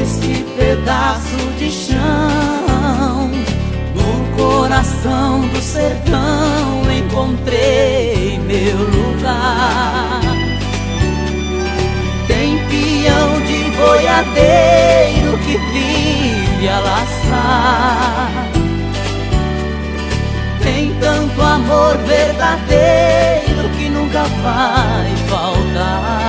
Esse pedaço de chão no coração do sertão encontrei meu lugar. Tem peão de boiadeiro que vive a laçar. Tem tanto amor verdadeiro que nunca vai faltar.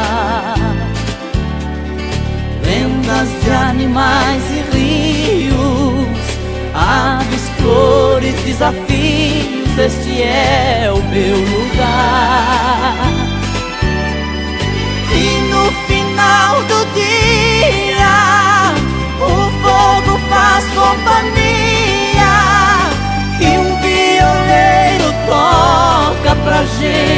Desafios, este é o meu lugar. E no final do dia, o fogo faz companhia e um violeiro toca pra gente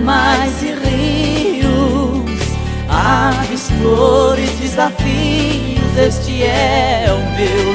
animais e rios, aves, flores, desafios, este é o meu